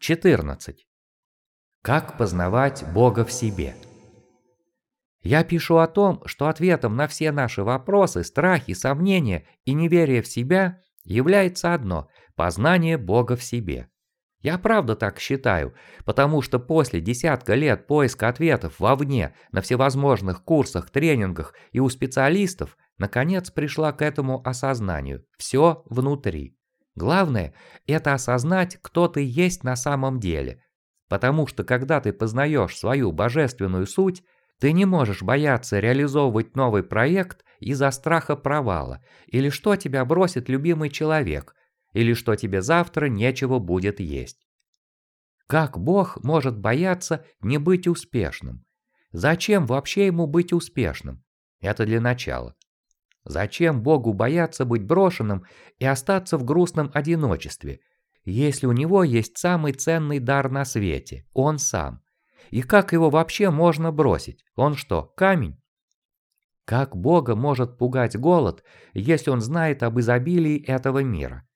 14. Как познавать Бога в себе? Я пишу о том, что ответом на все наши вопросы, страхи, сомнения и неверие в себя является одно – познание Бога в себе. Я правда так считаю, потому что после десятка лет поиска ответов вовне, на всевозможных курсах, тренингах и у специалистов, наконец пришла к этому осознанию – все внутри. Главное – это осознать, кто ты есть на самом деле. Потому что когда ты познаешь свою божественную суть, ты не можешь бояться реализовывать новый проект из-за страха провала, или что тебя бросит любимый человек, или что тебе завтра нечего будет есть. Как Бог может бояться не быть успешным? Зачем вообще ему быть успешным? Это для начала. Зачем Богу бояться быть брошенным и остаться в грустном одиночестве, если у него есть самый ценный дар на свете – он сам? И как его вообще можно бросить? Он что, камень? Как Бога может пугать голод, если он знает об изобилии этого мира?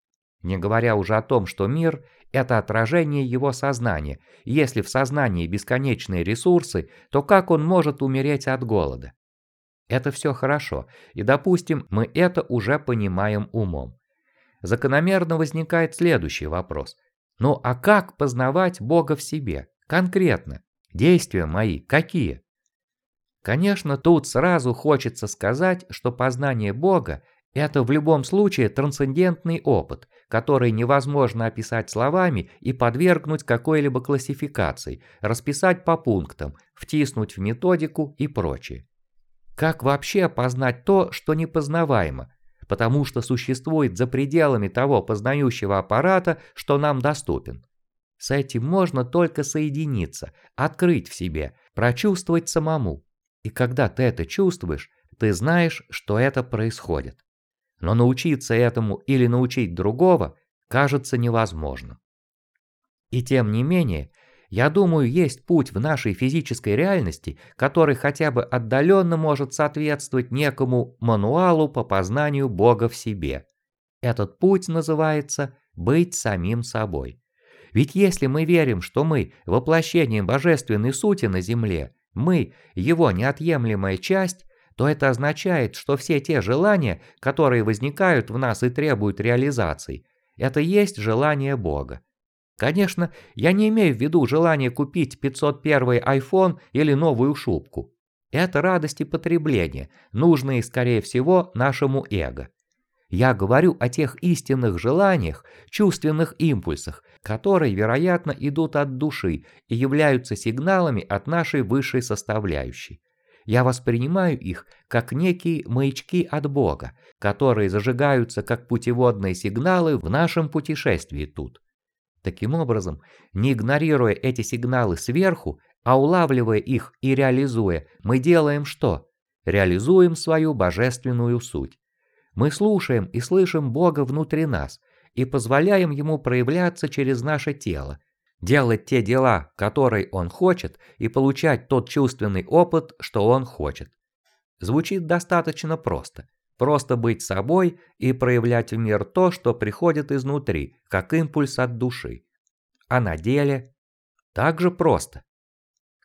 Не говоря уже о том, что мир – это отражение его сознания. Если в сознании бесконечные ресурсы, то как он может умереть от голода? Это все хорошо, и, допустим, мы это уже понимаем умом. Закономерно возникает следующий вопрос. Ну а как познавать Бога в себе? Конкретно. Действия мои какие? Конечно, тут сразу хочется сказать, что познание Бога – это в любом случае трансцендентный опыт, который невозможно описать словами и подвергнуть какой-либо классификации, расписать по пунктам, втиснуть в методику и прочее. Как вообще познать то, что непознаваемо, потому что существует за пределами того познающего аппарата, что нам доступен? С этим можно только соединиться, открыть в себе, прочувствовать самому. И когда ты это чувствуешь, ты знаешь, что это происходит. Но научиться этому или научить другого кажется невозможным. И тем не менее, я думаю, есть путь в нашей физической реальности, который хотя бы отдаленно может соответствовать некому мануалу по познанию Бога в себе. Этот путь называется «быть самим собой». Ведь если мы верим, что мы – воплощение божественной сути на Земле, мы – его неотъемлемая часть, то это означает, что все те желания, которые возникают в нас и требуют реализации, это есть желание Бога. Конечно, я не имею в виду желание купить 501 iPhone или новую шубку. Это радости потребления, нужные, скорее всего, нашему эго. Я говорю о тех истинных желаниях, чувственных импульсах, которые, вероятно, идут от души и являются сигналами от нашей высшей составляющей. Я воспринимаю их как некие маячки от Бога, которые зажигаются как путеводные сигналы в нашем путешествии тут. Таким образом, не игнорируя эти сигналы сверху, а улавливая их и реализуя, мы делаем что? Реализуем свою божественную суть. Мы слушаем и слышим Бога внутри нас и позволяем Ему проявляться через наше тело, делать те дела, которые Он хочет, и получать тот чувственный опыт, что Он хочет. Звучит достаточно просто. Просто быть собой и проявлять в мир то, что приходит изнутри, как импульс от души. А на деле так же просто.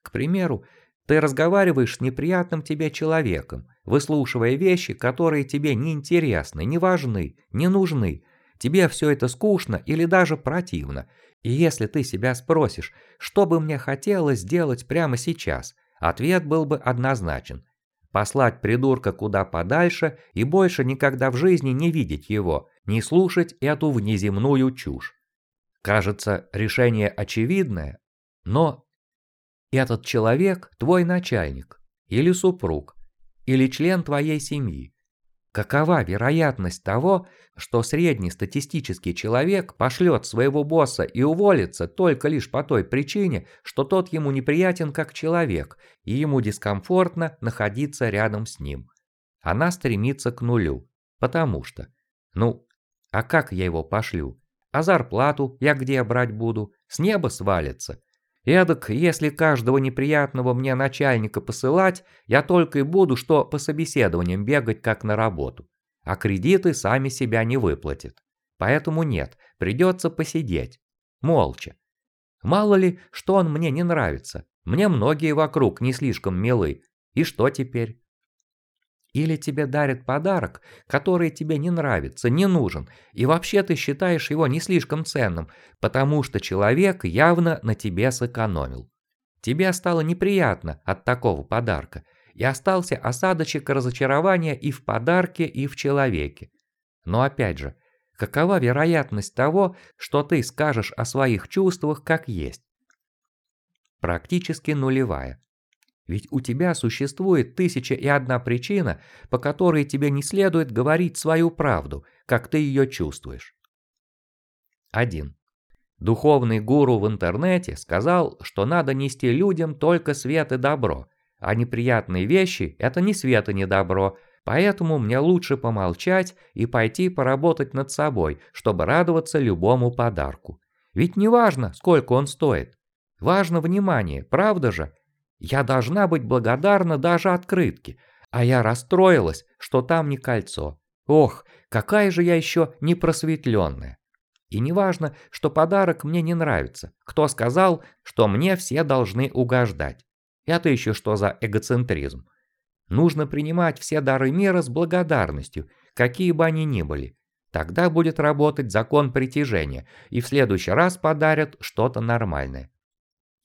К примеру, ты разговариваешь с неприятным тебе человеком, выслушивая вещи, которые тебе не интересны, не важны, не нужны. Тебе все это скучно или даже противно. И если ты себя спросишь, что бы мне хотелось сделать прямо сейчас, ответ был бы однозначен послать придурка куда подальше и больше никогда в жизни не видеть его, не слушать эту внеземную чушь. Кажется, решение очевидное, но этот человек твой начальник, или супруг, или член твоей семьи. Какова вероятность того, что средний статистический человек пошлет своего босса и уволится только лишь по той причине, что тот ему неприятен как человек, и ему дискомфортно находиться рядом с ним? Она стремится к нулю, потому что... Ну, а как я его пошлю? А зарплату я где брать буду? С неба свалится. Эдак, если каждого неприятного мне начальника посылать, я только и буду что по собеседованиям бегать как на работу. А кредиты сами себя не выплатят. Поэтому нет, придется посидеть. Молча. Мало ли, что он мне не нравится. Мне многие вокруг не слишком милы. И что теперь? Или тебе дарят подарок, который тебе не нравится, не нужен, и вообще ты считаешь его не слишком ценным, потому что человек явно на тебе сэкономил. Тебе стало неприятно от такого подарка, и остался осадочек разочарования и в подарке, и в человеке. Но опять же, какова вероятность того, что ты скажешь о своих чувствах как есть? Практически нулевая. Ведь у тебя существует тысяча и одна причина, по которой тебе не следует говорить свою правду, как ты ее чувствуешь. 1. Духовный гуру в интернете сказал, что надо нести людям только свет и добро, а неприятные вещи – это ни свет и ни добро, поэтому мне лучше помолчать и пойти поработать над собой, чтобы радоваться любому подарку. Ведь не важно, сколько он стоит. Важно внимание, правда же? Я должна быть благодарна даже открытке, а я расстроилась, что там не кольцо. Ох, какая же я еще непросветленная. И не важно, что подарок мне не нравится. Кто сказал, что мне все должны угождать? Это еще что за эгоцентризм? Нужно принимать все дары мира с благодарностью, какие бы они ни были. Тогда будет работать закон притяжения, и в следующий раз подарят что-то нормальное.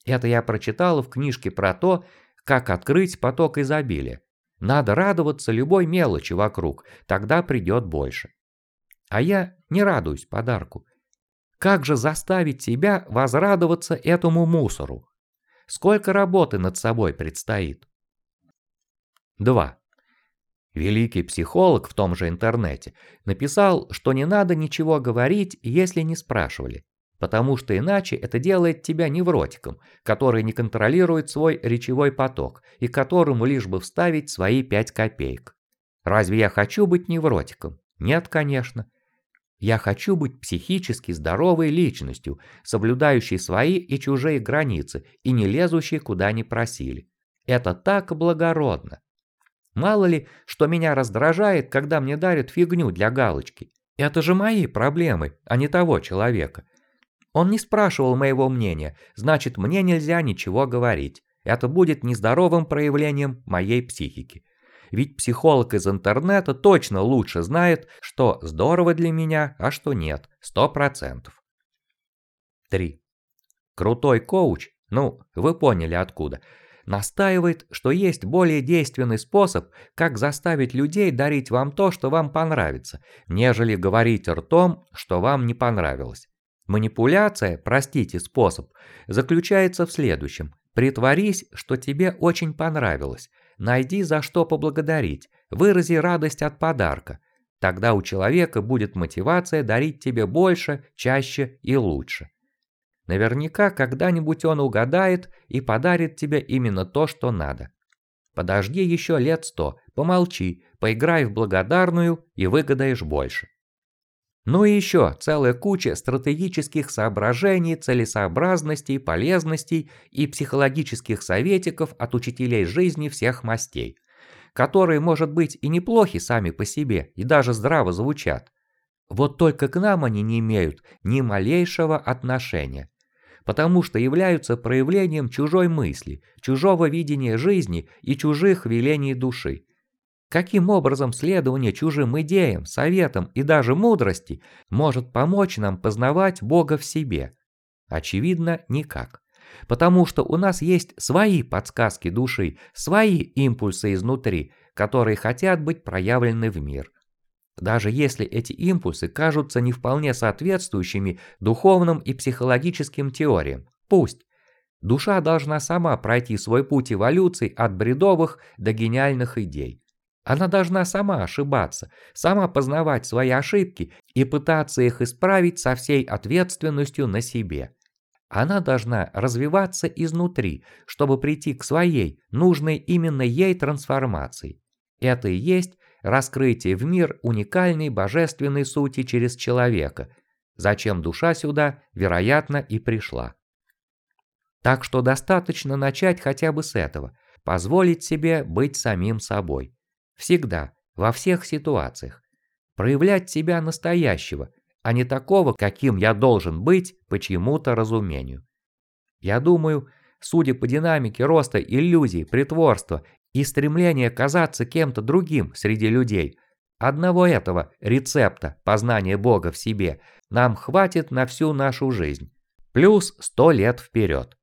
Это я прочитала в книжке про то, как открыть поток изобилия. Надо радоваться любой мелочи вокруг, тогда придет больше. А я не радуюсь подарку. Как же заставить себя возрадоваться этому мусору? Сколько работы над собой предстоит? 2. Великий психолог в том же интернете написал, что не надо ничего говорить, если не спрашивали потому что иначе это делает тебя невротиком, который не контролирует свой речевой поток и которому лишь бы вставить свои 5 копеек. Разве я хочу быть невротиком? Нет, конечно. Я хочу быть психически здоровой личностью, соблюдающей свои и чужие границы и не лезущей куда не просили. Это так благородно. Мало ли, что меня раздражает, когда мне дарят фигню для галочки. Это же мои проблемы, а не того человека. Он не спрашивал моего мнения, значит, мне нельзя ничего говорить. Это будет нездоровым проявлением моей психики. Ведь психолог из интернета точно лучше знает, что здорово для меня, а что нет, сто процентов. 3. Крутой коуч, ну, вы поняли откуда, настаивает, что есть более действенный способ, как заставить людей дарить вам то, что вам понравится, нежели говорить ртом, что вам не понравилось. Манипуляция, простите способ, заключается в следующем. Притворись, что тебе очень понравилось. Найди за что поблагодарить. Вырази радость от подарка. Тогда у человека будет мотивация дарить тебе больше, чаще и лучше. Наверняка когда-нибудь он угадает и подарит тебе именно то, что надо. Подожди еще лет сто, помолчи, поиграй в благодарную и выгадаешь больше. Ну и еще целая куча стратегических соображений, целесообразностей, полезностей и психологических советиков от учителей жизни всех мастей, которые, может быть, и неплохи сами по себе, и даже здраво звучат. Вот только к нам они не имеют ни малейшего отношения, потому что являются проявлением чужой мысли, чужого видения жизни и чужих велений души, Каким образом следование чужим идеям, советам и даже мудрости может помочь нам познавать Бога в себе? Очевидно, никак. Потому что у нас есть свои подсказки души, свои импульсы изнутри, которые хотят быть проявлены в мир. Даже если эти импульсы кажутся не вполне соответствующими духовным и психологическим теориям, пусть. Душа должна сама пройти свой путь эволюции от бредовых до гениальных идей. Она должна сама ошибаться, сама познавать свои ошибки и пытаться их исправить со всей ответственностью на себе. Она должна развиваться изнутри, чтобы прийти к своей, нужной именно ей трансформации. Это и есть раскрытие в мир уникальной божественной сути через человека, зачем душа сюда, вероятно, и пришла. Так что достаточно начать хотя бы с этого, позволить себе быть самим собой. Всегда, во всех ситуациях. Проявлять себя настоящего, а не такого, каким я должен быть по чьему-то разумению. Я думаю, судя по динамике роста иллюзий, притворства и стремления казаться кем-то другим среди людей, одного этого рецепта познания Бога в себе нам хватит на всю нашу жизнь. Плюс сто лет вперед.